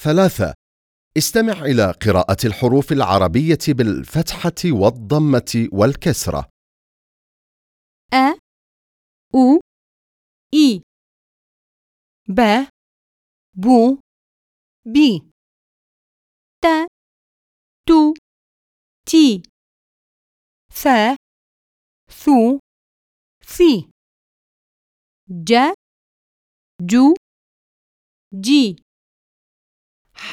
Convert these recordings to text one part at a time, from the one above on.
ثلاثة. استمع إلى قراءة الحروف العربية بالفتحة والضمة والكسرة. أ أو إي ب بو بي ت تو تي ث ثو ثي ج جو جي ح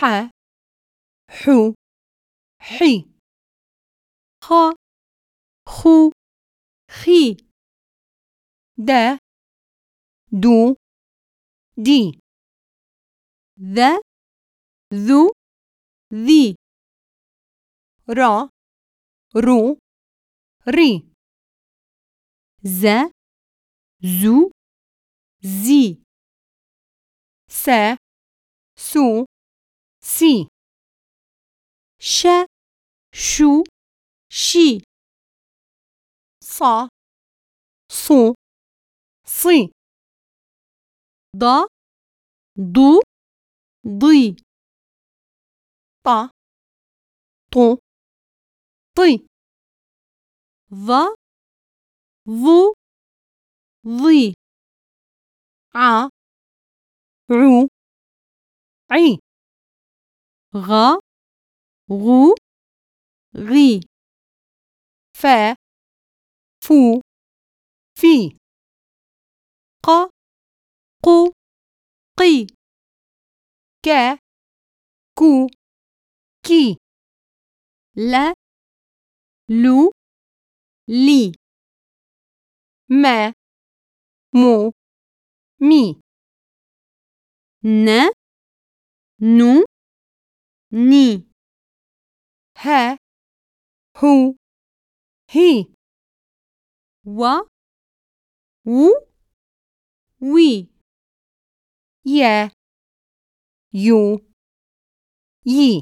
حو حي خ خو خي د دو دي ذا ذو ذي را رو ري ز زو زي س سو si, she, chu, shi, sa, som, si, da, du, di, ta, ton, ti, va, vous, vi, a, ru, ai. غ غو غي. ف فو في. ق قو قي. ك كو كي. لا لو لي. ما مو مي. ن نو ni, he. Who, he, wa, wu, we, ye, you, ye.